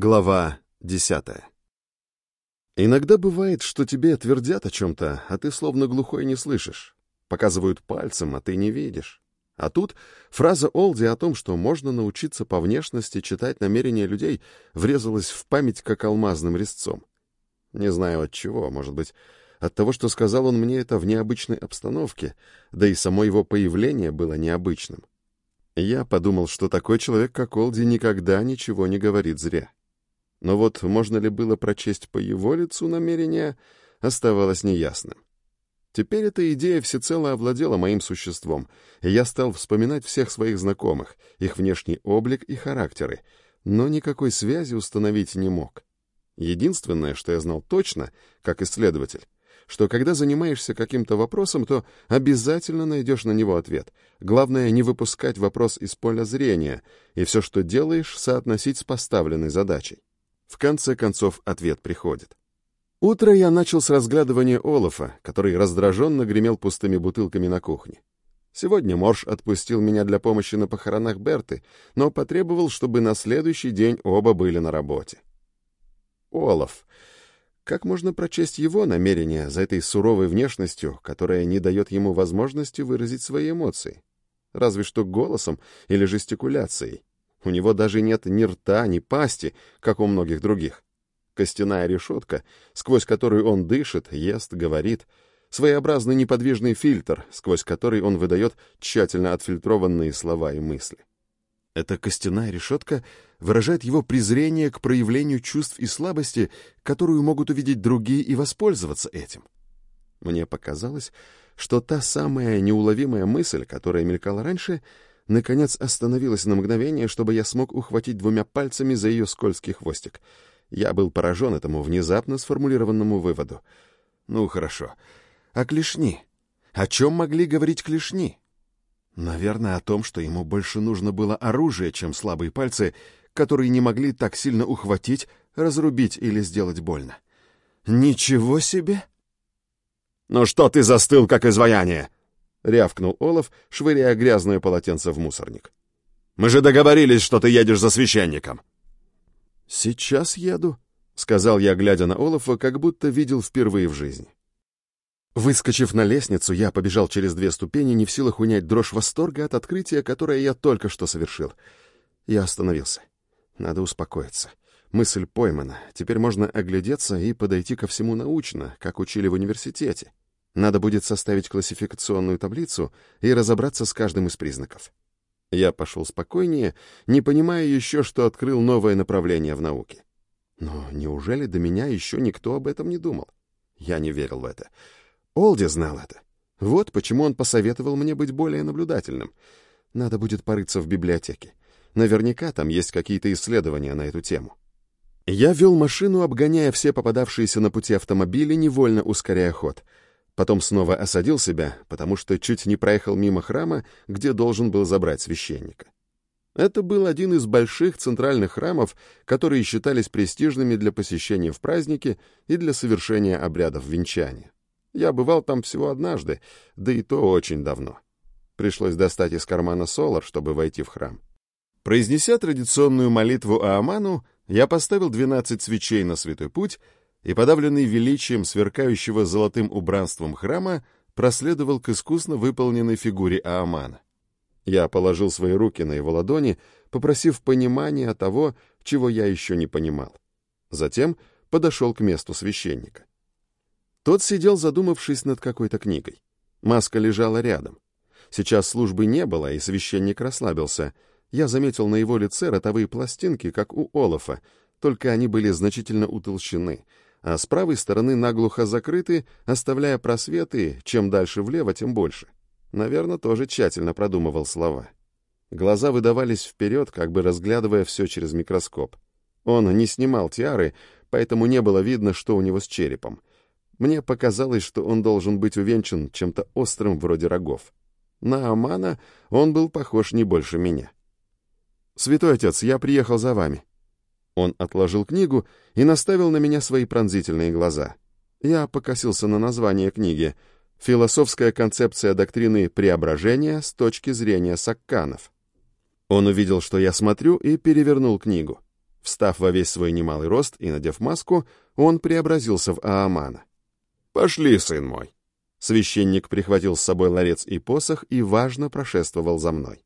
Глава десятая. Иногда бывает, что тебе твердят о чем-то, а ты словно глухой не слышишь. Показывают пальцем, а ты не видишь. А тут фраза Олди о том, что можно научиться по внешности читать намерения людей, врезалась в память как алмазным резцом. Не знаю от чего, может быть, от того, что сказал он мне это в необычной обстановке, да и само его появление было необычным. Я подумал, что такой человек, как Олди, никогда ничего не говорит зря. Но вот можно ли было прочесть по его лицу намерения, оставалось неясным. Теперь эта идея всецело овладела моим существом, и я стал вспоминать всех своих знакомых, их внешний облик и характеры, но никакой связи установить не мог. Единственное, что я знал точно, как исследователь, что когда занимаешься каким-то вопросом, то обязательно найдешь на него ответ. Главное не выпускать вопрос из поля зрения, и все, что делаешь, соотносить с поставленной задачей. В конце концов, ответ приходит. Утро я начал с разглядывания Олафа, который раздраженно гремел пустыми бутылками на кухне. Сегодня Морш отпустил меня для помощи на похоронах Берты, но потребовал, чтобы на следующий день оба были на работе. Олаф. Как можно прочесть его намерения за этой суровой внешностью, которая не дает ему возможности выразить свои эмоции? Разве что голосом или жестикуляцией. У него даже нет ни рта, ни пасти, как у многих других. Костяная решетка, сквозь которую он дышит, ест, говорит. Своеобразный неподвижный фильтр, сквозь который он выдает тщательно отфильтрованные слова и мысли. Эта костяная решетка выражает его презрение к проявлению чувств и слабости, которую могут увидеть другие и воспользоваться этим. Мне показалось, что та самая неуловимая мысль, которая мелькала раньше — наконец остановилась на мгновение, чтобы я смог ухватить двумя пальцами за ее скользкий хвостик. Я был поражен этому внезапно сформулированному выводу. Ну, хорошо. А клешни? О чем могли говорить клешни? Наверное, о том, что ему больше нужно было оружие, чем слабые пальцы, которые не могли так сильно ухватить, разрубить или сделать больно. Ничего себе! «Ну что ты застыл, как изваяние?» — рявкнул Олаф, швыряя грязное полотенце в мусорник. «Мы же договорились, что ты едешь за священником!» «Сейчас еду», — сказал я, глядя на Олафа, как будто видел впервые в жизни. Выскочив на лестницу, я побежал через две ступени, не в силах унять дрожь восторга от открытия, которое я только что совершил. Я остановился. Надо успокоиться. Мысль поймана. Теперь можно оглядеться и подойти ко всему научно, как учили в университете. Надо будет составить классификационную таблицу и разобраться с каждым из признаков. Я пошел спокойнее, не понимая еще, что открыл новое направление в науке. Но неужели до меня еще никто об этом не думал? Я не верил в это. Олди знал это. Вот почему он посоветовал мне быть более наблюдательным. Надо будет порыться в библиотеке. Наверняка там есть какие-то исследования на эту тему. Я вел машину, обгоняя все попадавшиеся на пути автомобили, невольно ускоряя ход — Потом снова осадил себя, потому что чуть не проехал мимо храма, где должен был забрать священника. Это был один из больших центральных храмов, которые считались престижными для посещения в праздники и для совершения обрядов венчания. Я бывал там всего однажды, да и то очень давно. Пришлось достать из кармана солар, чтобы войти в храм. Произнеся традиционную молитву Ааману, я поставил 12 свечей на святой путь и, подавленный величием сверкающего золотым убранством храма, проследовал к искусно выполненной фигуре Аамана. Я положил свои руки на его ладони, попросив понимания того, чего я еще не понимал. Затем подошел к месту священника. Тот сидел, задумавшись над какой-то книгой. Маска лежала рядом. Сейчас службы не было, и священник расслабился. Я заметил на его лице ротовые пластинки, как у Олафа, только они были значительно утолщены — а с правой стороны наглухо закрыты, оставляя просветы, чем дальше влево, тем больше. Наверное, тоже тщательно продумывал слова. Глаза выдавались вперед, как бы разглядывая все через микроскоп. Он не снимал тиары, поэтому не было видно, что у него с черепом. Мне показалось, что он должен быть увенчан чем-то острым вроде рогов. На Амана он был похож не больше меня. «Святой отец, я приехал за вами», он отложил книгу и наставил на меня свои пронзительные глаза. Я покосился на название книги «Философская концепция доктрины преображения с точки зрения сакканов». Он увидел, что я смотрю, и перевернул книгу. Встав во весь свой немалый рост и надев маску, он преобразился в Аамана. «Пошли, сын мой!» Священник прихватил с собой ларец и посох и важно прошествовал за мной.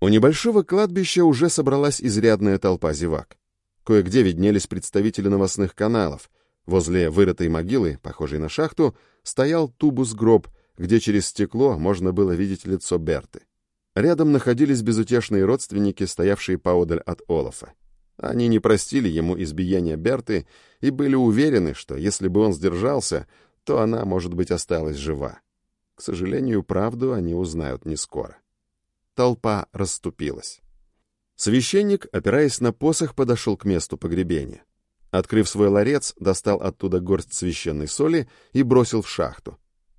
У небольшого кладбища уже собралась изрядная толпа зевак. Кое-где виднелись представители новостных каналов. Возле вырытой могилы, похожей на шахту, стоял тубус-гроб, где через стекло можно было видеть лицо Берты. Рядом находились безутешные родственники, стоявшие поодаль от Олафа. Они не простили ему избиения Берты и были уверены, что если бы он сдержался, то она, может быть, осталась жива. К сожалению, правду они узнают не скоро. Толпа расступилась. Священник, опираясь на посох, подошел к месту погребения. Открыв свой ларец, достал оттуда горсть священной соли и бросил в шахту.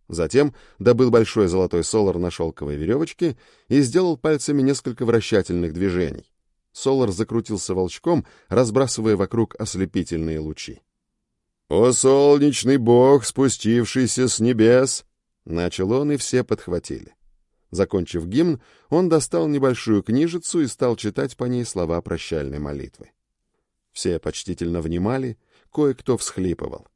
Затем добыл большой золотой солар на шелковой веревочке и сделал пальцами несколько вращательных движений. Солар закрутился волчком, разбрасывая вокруг ослепительные лучи. «О, солнечный бог, спустившийся с небес!» Начал он, и все подхватили. Закончив гимн, он достал небольшую книжицу и стал читать по ней слова прощальной молитвы. Все почтительно внимали, кое-кто всхлипывал.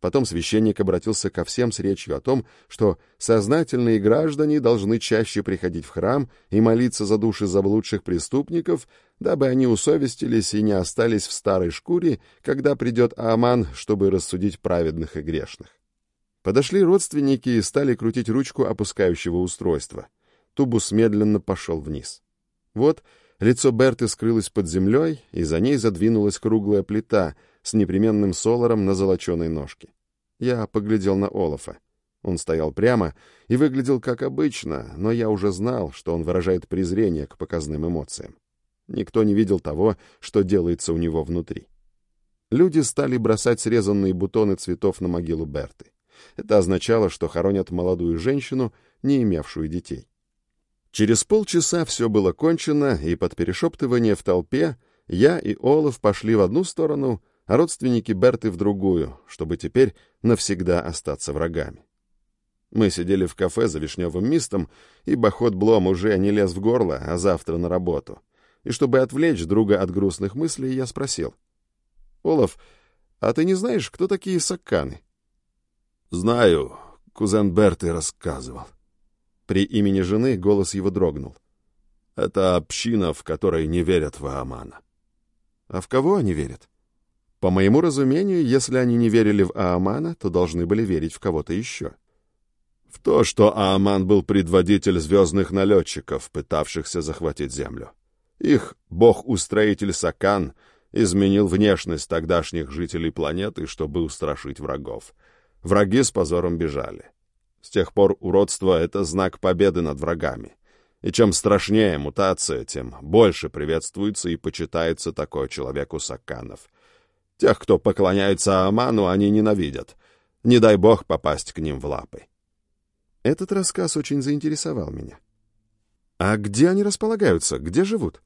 Потом священник обратился ко всем с речью о том, что сознательные граждане должны чаще приходить в храм и молиться за души заблудших преступников, дабы они усовестились и не остались в старой шкуре, когда придет Ааман, чтобы рассудить праведных и грешных. Подошли родственники и стали крутить ручку опускающего устройства. Тубус медленно пошел вниз. Вот лицо Берты скрылось под землей, и за ней задвинулась круглая плита — с непременным соларом на золоченой ножке. Я поглядел на Олафа. Он стоял прямо и выглядел как обычно, но я уже знал, что он выражает презрение к показным эмоциям. Никто не видел того, что делается у него внутри. Люди стали бросать срезанные бутоны цветов на могилу Берты. Это означало, что хоронят молодую женщину, не имевшую детей. Через полчаса все было кончено, и под перешептывание в толпе я и Олаф пошли в одну сторону, а родственники Берты в другую, чтобы теперь навсегда остаться врагами. Мы сидели в кафе за вишневым мистом, и Бахот Блом уже не лез в горло, а завтра на работу. И чтобы отвлечь друга от грустных мыслей, я спросил. «Олаф, а ты не знаешь, кто такие сакканы?» «Знаю, кузен Берты рассказывал». При имени жены голос его дрогнул. «Это община, в которой не верят в Аамана». «А в кого они верят?» По моему разумению, если они не верили в Аамана, то должны были верить в кого-то еще. В то, что Ааман был предводитель звездных налетчиков, пытавшихся захватить Землю. Их бог-устроитель Сакан изменил внешность тогдашних жителей планеты, чтобы устрашить врагов. Враги с позором бежали. С тех пор уродство — это знак победы над врагами. И чем страшнее мутация, тем больше приветствуется и почитается такой человек у Саканов — Тех, кто поклоняется Аману, они ненавидят. Не дай бог попасть к ним в лапы. Этот рассказ очень заинтересовал меня. А где они располагаются? Где живут?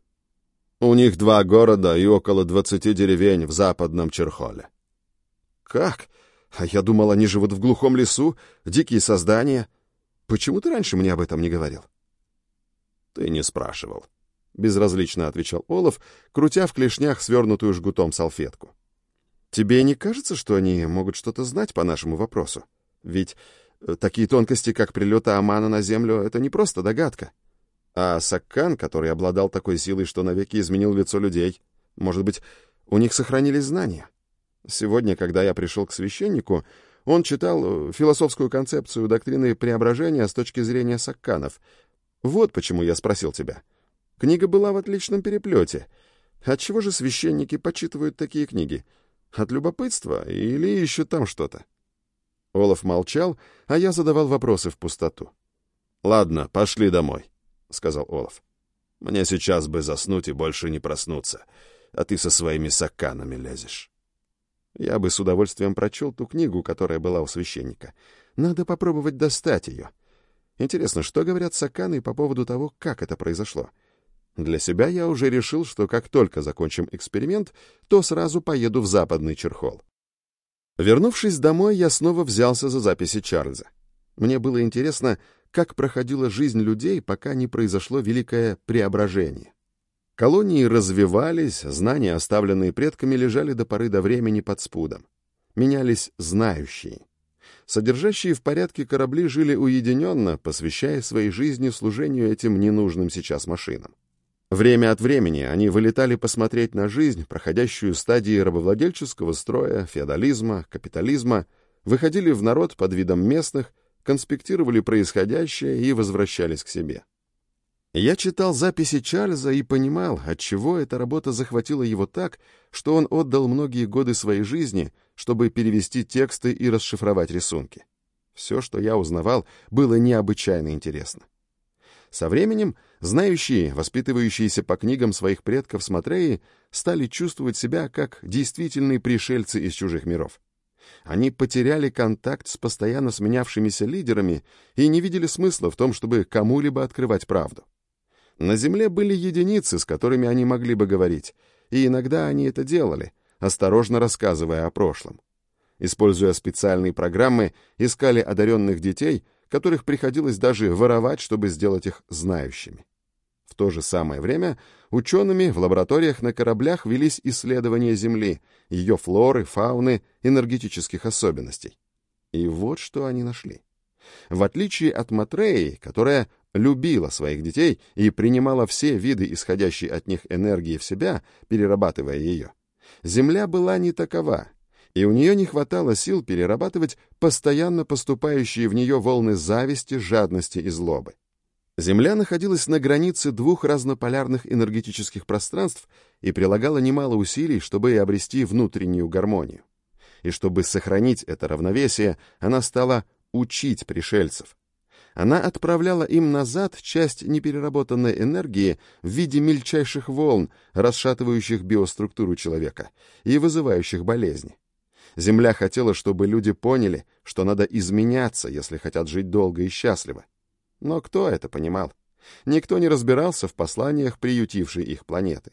У них два города и около двадцати деревень в западном Черхоле. Как? А я думал, они живут в глухом лесу, дикие создания. Почему ты раньше мне об этом не говорил? Ты не спрашивал. Безразлично отвечал Олаф, крутя в клешнях свернутую жгутом салфетку. Тебе не кажется, что они могут что-то знать по нашему вопросу? Ведь э, такие тонкости, как прилет Амана на Землю, это не просто догадка. А Саккан, который обладал такой силой, что навеки изменил лицо людей, может быть, у них сохранились знания? Сегодня, когда я пришел к священнику, он читал э, философскую концепцию доктрины преображения с точки зрения Сакканов. Вот почему я спросил тебя. Книга была в отличном переплете. Отчего же священники почитывают такие книги? — от любопытства или еще там что-то? Олаф молчал, а я задавал вопросы в пустоту. «Ладно, пошли домой», — сказал Олаф. «Мне сейчас бы заснуть и больше не проснуться, а ты со своими саканами лезешь». Я бы с удовольствием прочел ту книгу, которая была у священника. Надо попробовать достать ее. Интересно, что говорят саканы по поводу того, как это произошло? — для себя я уже решил, что как только закончим эксперимент, то сразу поеду в западный Черхол. Вернувшись домой, я снова взялся за записи Чарльза. Мне было интересно, как проходила жизнь людей, пока не произошло великое преображение. Колонии развивались, знания, оставленные предками, лежали до поры до времени под спудом. Менялись знающие. Содержащие в порядке корабли жили уединенно, посвящая своей жизни служению этим ненужным сейчас машинам. Время от времени они вылетали посмотреть на жизнь, проходящую стадии рабовладельческого строя, феодализма, капитализма, выходили в народ под видом местных, конспектировали происходящее и возвращались к себе. Я читал записи Чарльза и понимал, отчего эта работа захватила его так, что он отдал многие годы своей жизни, чтобы перевести тексты и расшифровать рисунки. Все, что я узнавал, было необычайно интересно. Со временем знающие, воспитывающиеся по книгам своих предков смотреи, стали чувствовать себя как действительные пришельцы из чужих миров. Они потеряли контакт с постоянно сменявшимися лидерами и не видели смысла в том, чтобы кому-либо открывать правду. На Земле были единицы, с которыми они могли бы говорить, и иногда они это делали, осторожно рассказывая о прошлом. Используя специальные программы, искали одаренных детей — которых приходилось даже воровать, чтобы сделать их знающими. В то же самое время учеными в лабораториях на кораблях велись исследования Земли, ее флоры, фауны, энергетических особенностей. И вот что они нашли. В отличие от Матреи, которая любила своих детей и принимала все виды исходящей от них энергии в себя, перерабатывая ее, Земля была не такова, и у нее не хватало сил перерабатывать постоянно поступающие в нее волны зависти, жадности и злобы. Земля находилась на границе двух разнополярных энергетических пространств и прилагала немало усилий, чтобы обрести внутреннюю гармонию. И чтобы сохранить это равновесие, она стала учить пришельцев. Она отправляла им назад часть непереработанной энергии в виде мельчайших волн, расшатывающих биоструктуру человека и вызывающих болезни. Земля хотела, чтобы люди поняли, что надо изменяться, если хотят жить долго и счастливо. Но кто это понимал? Никто не разбирался в посланиях, приютившей их планеты.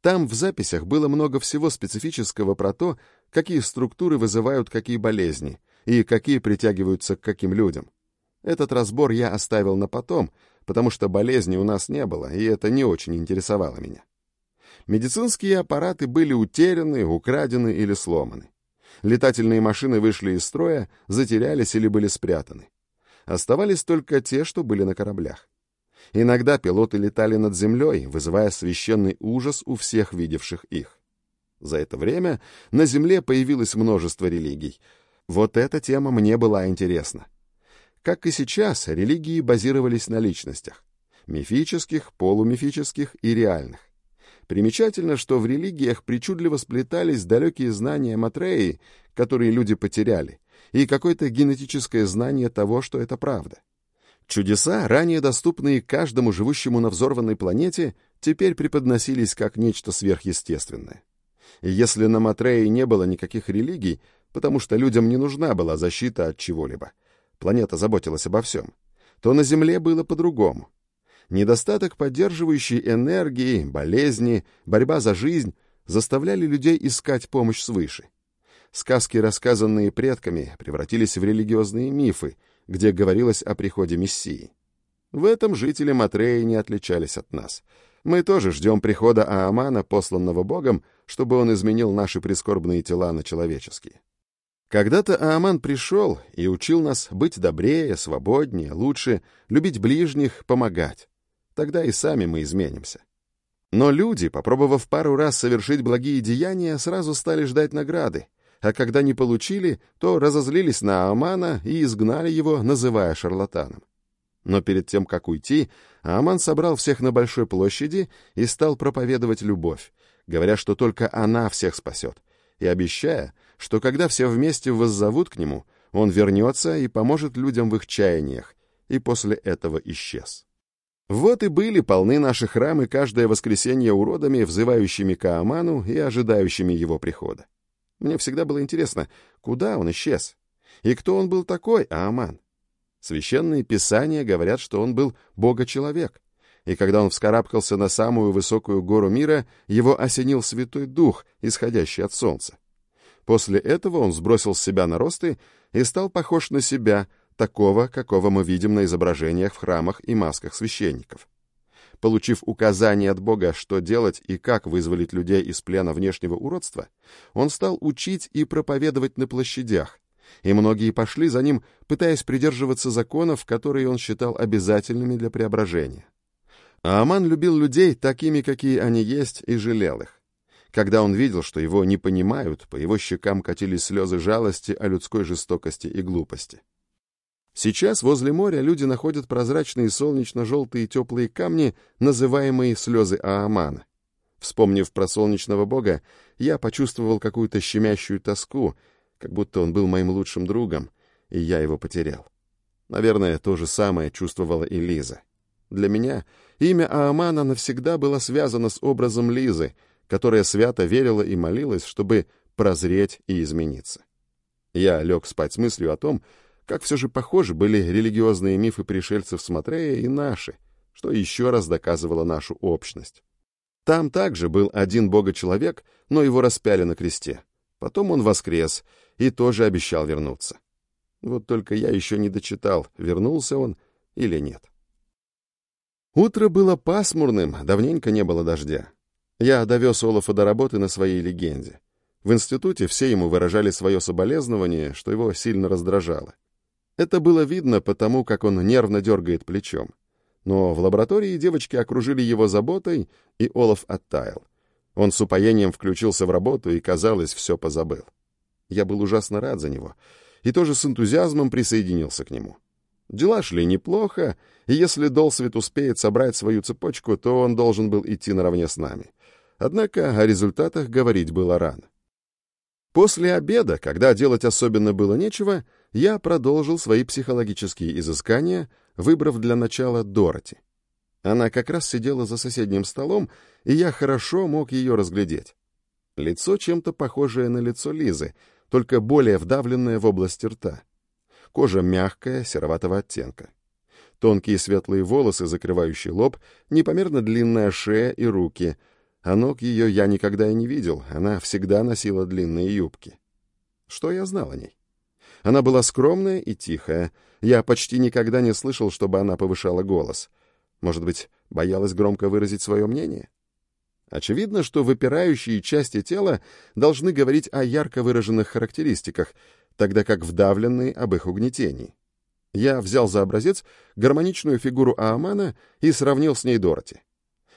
Там в записях было много всего специфического про то, какие структуры вызывают какие болезни и какие притягиваются к каким людям. Этот разбор я оставил на потом, потому что болезни у нас не было, и это не очень интересовало меня. Медицинские аппараты были утеряны, украдены или сломаны. Летательные машины вышли из строя, затерялись или были спрятаны. Оставались только те, что были на кораблях. Иногда пилоты летали над землей, вызывая священный ужас у всех видевших их. За это время на Земле появилось множество религий. Вот эта тема мне была интересна. Как и сейчас, религии базировались на личностях. Мифических, полумифических и реальных. Примечательно, что в религиях причудливо сплетались далекие знания Матреи, которые люди потеряли, и какое-то генетическое знание того, что это правда. Чудеса, ранее доступные каждому живущему на взорванной планете, теперь преподносились как нечто сверхъестественное. Если на Матрее не было никаких религий, потому что людям не нужна была защита от чего-либо, планета заботилась обо всем, то на Земле было по-другому недостаток поддерживающей энергии, болезни, борьба за жизнь заставляли людей искать помощь свыше. Сказки, рассказанные предками, превратились в религиозные мифы, где говорилось о приходе Мессии. В этом жители Матреи не отличались от нас. Мы тоже ждем прихода Аамана, посланного Богом, чтобы он изменил наши прискорбные тела на человеческие. Когда-то Ааман пришел и учил нас быть добрее, свободнее, лучше, любить ближних, помогать тогда и сами мы изменимся. Но люди, попробовав пару раз совершить благие деяния, сразу стали ждать награды, а когда не получили, то разозлились на Амана и изгнали его, называя шарлатаном. Но перед тем, как уйти, Аман собрал всех на большой площади и стал проповедовать любовь, говоря, что только она всех спасет, и обещая, что когда все вместе воззовут к нему, он вернется и поможет людям в их чаяниях, и после этого исчез. Вот и были полны наши храмы каждое воскресенье уродами, взывающими к Ааману и ожидающими его прихода. Мне всегда было интересно, куда он исчез? И кто он был такой, Ааман? Священные писания говорят, что он был бога-человек. И когда он вскарабкался на самую высокую гору мира, его осенил Святой Дух, исходящий от солнца. После этого он сбросил с себя наросты и стал похож на себя, такого, какого мы видим на изображениях в храмах и масках священников. Получив указание от Бога, что делать и как вызволить людей из плена внешнего уродства, он стал учить и проповедовать на площадях, и многие пошли за ним, пытаясь придерживаться законов, которые он считал обязательными для преображения. А Аман любил людей такими, какие они есть, и жалел их. Когда он видел, что его не понимают, по его щекам катились слезы жалости о людской жестокости и глупости. Сейчас возле моря люди находят прозрачные солнечно-желтые теплые камни, называемые слезы Аамана. Вспомнив про солнечного бога, я почувствовал какую-то щемящую тоску, как будто он был моим лучшим другом, и я его потерял. Наверное, то же самое чувствовала и Лиза. Для меня имя Аамана навсегда было связано с образом Лизы, которая свято верила и молилась, чтобы прозреть и измениться. Я лег спать с мыслью о том, как все же похожи были религиозные мифы пришельцев с Матрея и наши, что еще раз доказывало нашу общность. Там также был один бога-человек, но его распяли на кресте. Потом он воскрес и тоже обещал вернуться. Вот только я еще не дочитал, вернулся он или нет. Утро было пасмурным, давненько не было дождя. Я довез Олафа до работы на своей легенде. В институте все ему выражали свое соболезнование, что его сильно раздражало. Это было видно потому, как он нервно дергает плечом. Но в лаборатории девочки окружили его заботой, и Олаф оттаял. Он с упоением включился в работу и, казалось, все позабыл. Я был ужасно рад за него и тоже с энтузиазмом присоединился к нему. Дела шли неплохо, и если Долсвит успеет собрать свою цепочку, то он должен был идти наравне с нами. Однако о результатах говорить было рано. После обеда, когда делать особенно было нечего, я продолжил свои психологические изыскания, выбрав для начала Дороти. Она как раз сидела за соседним столом, и я хорошо мог ее разглядеть. Лицо чем-то похожее на лицо Лизы, только более вдавленное в область рта. Кожа мягкая, сероватого оттенка. Тонкие светлые волосы, закрывающие лоб, непомерно длинная шея и руки. А ног ее я никогда и не видел, она всегда носила длинные юбки. Что я знал о ней? Она была скромная и тихая. Я почти никогда не слышал, чтобы она повышала голос. Может быть, боялась громко выразить свое мнение? Очевидно, что выпирающие части тела должны говорить о ярко выраженных характеристиках, тогда как вдавленные об их угнетении. Я взял за образец гармоничную фигуру Аамана и сравнил с ней Дороти.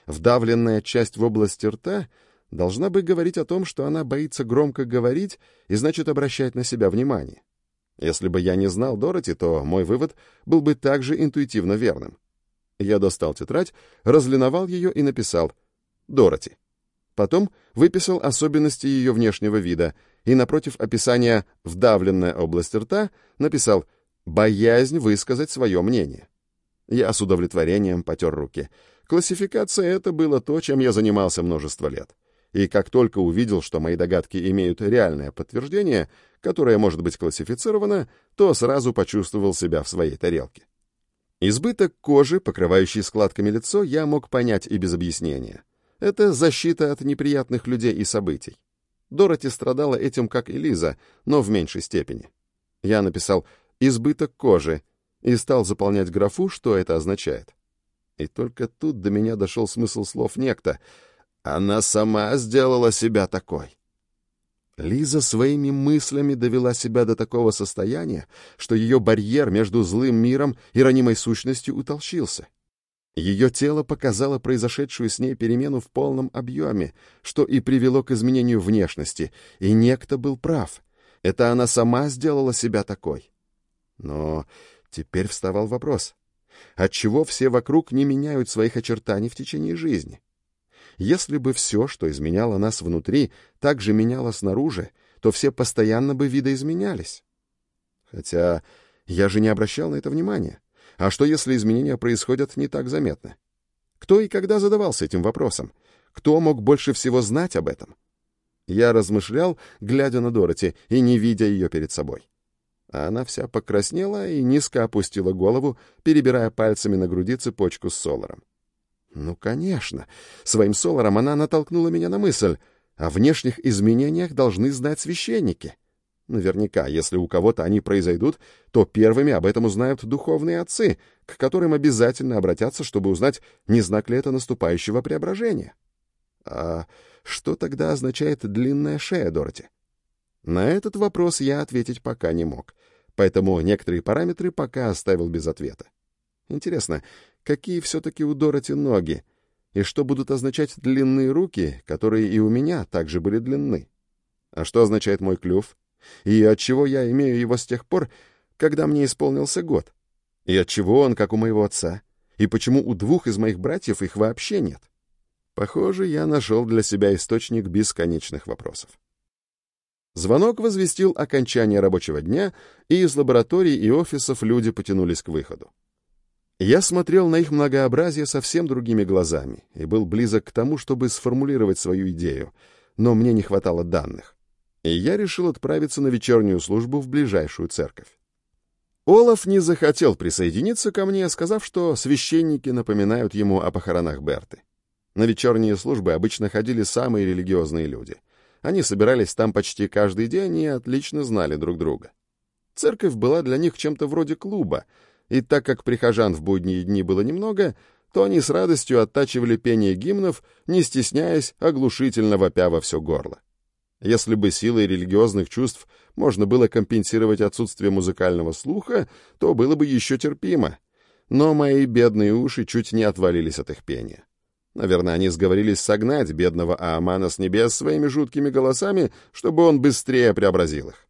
Вдавленная часть в области рта должна бы говорить о том, что она боится громко говорить и значит обращать на себя внимание. Если бы я не знал Дороти, то мой вывод был бы также интуитивно верным. Я достал тетрадь, разлиновал ее и написал «Дороти». Потом выписал особенности ее внешнего вида и напротив описания «вдавленная область рта» написал «боязнь высказать свое мнение». Я с удовлетворением потер руки. Классификация — это было то, чем я занимался множество лет. И как только увидел, что мои догадки имеют реальное подтверждение, которое может быть классифицировано, то сразу почувствовал себя в своей тарелке. Избыток кожи, покрывающий складками лицо, я мог понять и без объяснения. Это защита от неприятных людей и событий. Дороти страдала этим, как и Лиза, но в меньшей степени. Я написал «избыток кожи» и стал заполнять графу, что это означает. И только тут до меня дошел смысл слов некто. Она сама сделала себя такой. Лиза своими мыслями довела себя до такого состояния, что ее барьер между злым миром и ранимой сущностью утолщился. Ее тело показало произошедшую с ней перемену в полном объеме, что и привело к изменению внешности, и некто был прав. Это она сама сделала себя такой. Но теперь вставал вопрос. Отчего все вокруг не меняют своих очертаний в течение жизни? Если бы все, что изменяло нас внутри, также меняло снаружи, то все постоянно бы видоизменялись. Хотя я же не обращал на это внимания. А что, если изменения происходят не так заметно? Кто и когда задавался этим вопросом? Кто мог больше всего знать об этом? Я размышлял, глядя на Дороти и не видя ее перед собой. А она вся покраснела и низко опустила голову, перебирая пальцами на груди цепочку с соларом. Ну, конечно. Своим соларом она натолкнула меня на мысль. О внешних изменениях должны знать священники. Наверняка, если у кого-то они произойдут, то первыми об этом узнают духовные отцы, к которым обязательно обратятся, чтобы узнать, не знак ли это наступающего преображения. А что тогда означает длинная шея Дороти? На этот вопрос я ответить пока не мог, поэтому некоторые параметры пока оставил без ответа. Интересно, какие все-таки у Дороти ноги, и что будут означать длинные руки, которые и у меня также были длинны? А что означает мой клюв? И от чего я имею его с тех пор, когда мне исполнился год? И от чего он, как у моего отца? И почему у двух из моих братьев их вообще нет? Похоже, я нашел для себя источник бесконечных вопросов. Звонок возвестил окончание рабочего дня, и из лабораторий и офисов люди потянулись к выходу. Я смотрел на их многообразие совсем другими глазами и был близок к тому, чтобы сформулировать свою идею, но мне не хватало данных и я решил отправиться на вечернюю службу в ближайшую церковь. Олаф не захотел присоединиться ко мне, сказав, что священники напоминают ему о похоронах Берты. На вечерние службы обычно ходили самые религиозные люди. Они собирались там почти каждый день и отлично знали друг друга. Церковь была для них чем-то вроде клуба, и так как прихожан в будние дни было немного, то они с радостью оттачивали пение гимнов, не стесняясь, оглушительно вопя во все горло. Если бы силой религиозных чувств можно было компенсировать отсутствие музыкального слуха, то было бы еще терпимо. Но мои бедные уши чуть не отвалились от их пения. Наверное, они сговорились согнать бедного Аамана с небес своими жуткими голосами, чтобы он быстрее преобразил их.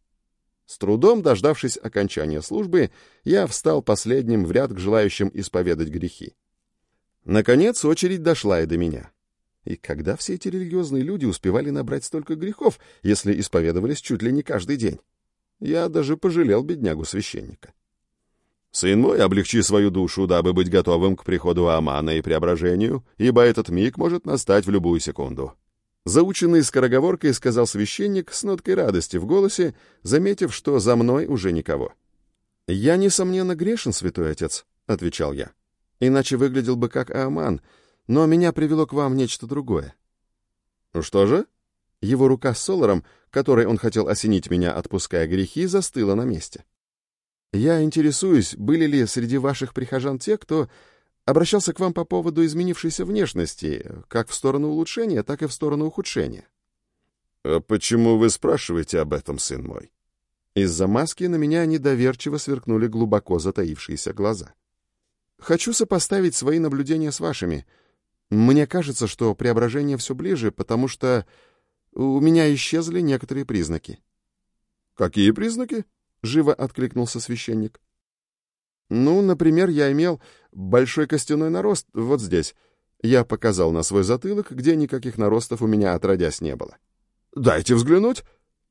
С трудом дождавшись окончания службы, я встал последним в ряд к желающим исповедать грехи. Наконец очередь дошла и до меня. И когда все эти религиозные люди успевали набрать столько грехов, если исповедовались чуть ли не каждый день? Я даже пожалел беднягу-священника. «Сын мой, облегчи свою душу, дабы быть готовым к приходу Амана и преображению, ибо этот миг может настать в любую секунду». Заученный скороговоркой сказал священник с ноткой радости в голосе, заметив, что за мной уже никого. «Я, несомненно, грешен, святой отец», — отвечал я. «Иначе выглядел бы как Аман, но меня привело к вам нечто другое. Что же? Его рука с Соларом, которой он хотел осенить меня, отпуская грехи, застыла на месте. Я интересуюсь, были ли среди ваших прихожан те, кто обращался к вам по поводу изменившейся внешности, как в сторону улучшения, так и в сторону ухудшения. А почему вы спрашиваете об этом, сын мой? Из-за маски на меня недоверчиво сверкнули глубоко затаившиеся глаза. Хочу сопоставить свои наблюдения с вашими — мне кажется, что преображение все ближе, потому что у меня исчезли некоторые признаки. Какие признаки? живо откликнулся священник. Ну, например, я имел большой костяной нарост вот здесь. Я показал на свой затылок, где никаких наростов у меня отродясь не было. Дайте взглянуть.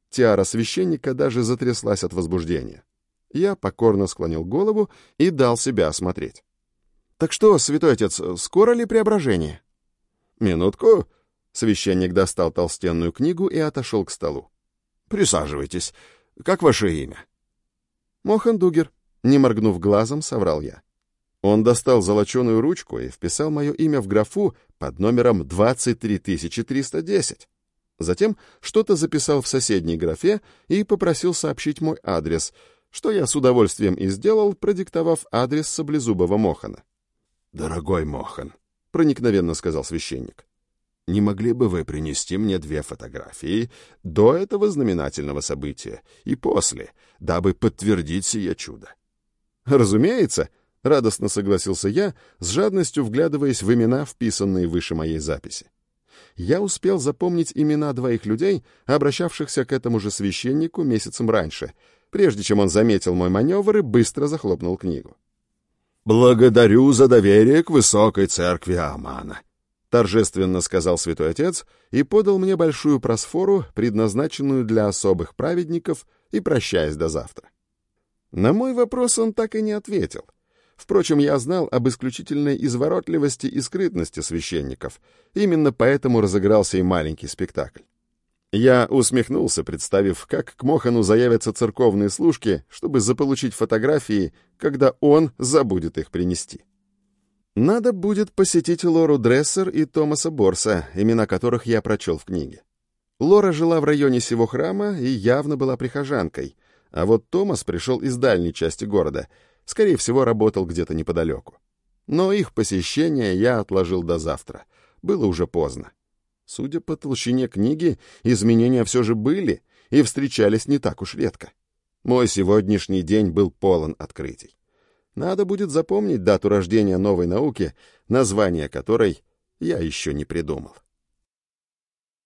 Тиара священника даже затряслась от возбуждения. Я покорно склонил голову и дал себя осмотреть. Так что, святой отец, скоро ли преображение? Минутку. Священник достал толстенную книгу и отошел к столу. Присаживайтесь. Как ваше имя? Мохан Дугер. Не моргнув глазом, соврал я. Он достал золоченую ручку и вписал мое имя в графу под номером 23310. Затем что-то записал в соседней графе и попросил сообщить мой адрес, что я с удовольствием и сделал, продиктовав адрес саблезубого Мохана. «Дорогой Мохан», — проникновенно сказал священник, — «не могли бы вы принести мне две фотографии до этого знаменательного события и после, дабы подтвердить сие чудо?» «Разумеется», — радостно согласился я, с жадностью вглядываясь в имена, вписанные выше моей записи. Я успел запомнить имена двоих людей, обращавшихся к этому же священнику месяцем раньше, прежде чем он заметил мой маневр и быстро захлопнул книгу. «Благодарю за доверие к высокой церкви Амана», — торжественно сказал святой отец и подал мне большую просфору, предназначенную для особых праведников, и прощаясь до завтра. На мой вопрос он так и не ответил. Впрочем, я знал об исключительной изворотливости и скрытности священников. Именно поэтому разыгрался и маленький спектакль. Я усмехнулся, представив, как к Мохану заявятся церковные служки, чтобы заполучить фотографии, когда он забудет их принести. Надо будет посетить Лору Дрессер и Томаса Борса, имена которых я прочел в книге. Лора жила в районе сего храма и явно была прихожанкой, а вот Томас пришел из дальней части города, скорее всего, работал где-то неподалеку. Но их посещение я отложил до завтра. Было уже поздно. Судя по толщине книги, изменения все же были и встречались не так уж редко. Мой сегодняшний день был полон открытий. Надо будет запомнить дату рождения новой науки, название которой я еще не придумал.